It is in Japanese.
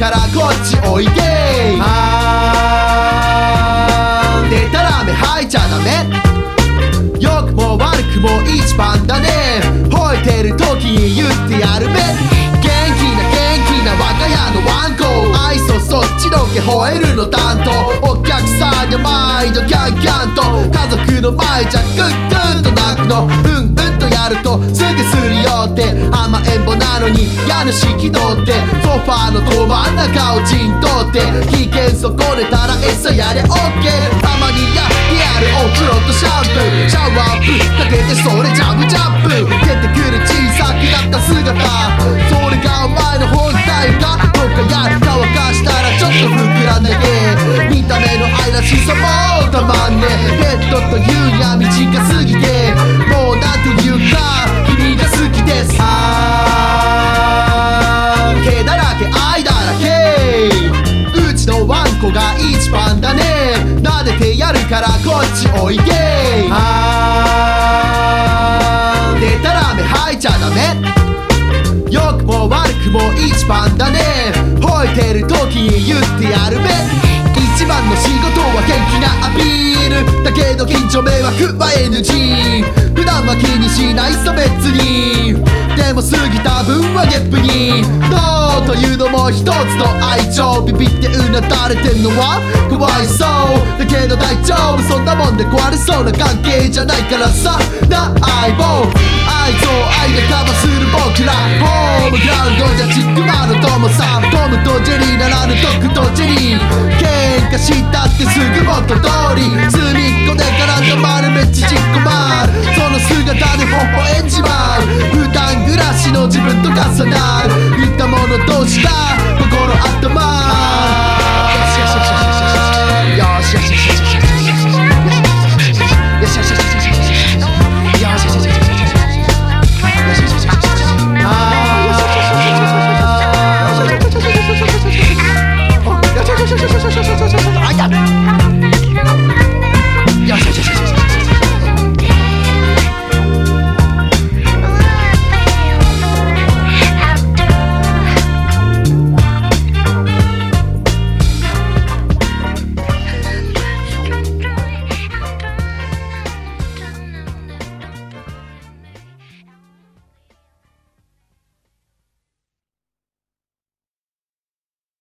からこっちおいで。あーでたらめ吐いちゃダメ。良くも悪くも一番だね。吠えてる時に言ってやるべ。元気な元気な我が家のワンコ愛想そっちのけ吠えるの担当。お客さんに毎度キャンキャンと。家族の前じゃグッグッと泣くの。うんうんとやるとすぐするよってもなのに家主気取ってソファーのど真ん中を陣取って。危険損ねたら餌やれオッケー。たまにやってやるお風呂とシャンプー。シャワーぶっかけてそれジャブジャンプ。出てくる小さくなった姿。それがちのワンコが一番だね。撫でてやるからこっちおいで。あーでたらめ吐いちゃダメ。良くも悪くも一番だね。吠えてる時に言ってやるべ。一番の仕事は元気なアピール。だけど近所迷惑は NG 普段は気にしないさ別に。でも過ぎた分はゲップに。一つの愛情ビビってうなだれてんのはかわいそうだけど大丈夫そんなもんで壊れそうな関係じゃないからさな相棒愛憎愛でカバーする僕らホームグラウンドじゃチックマの友さトムとジェリーならぬドクとジェリー喧嘩したってすぐ元通り隅っこで絡んだ丸めちじっこまるその姿でほほえんじまう普段暮らしの自分と重なるったものどうした